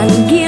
tan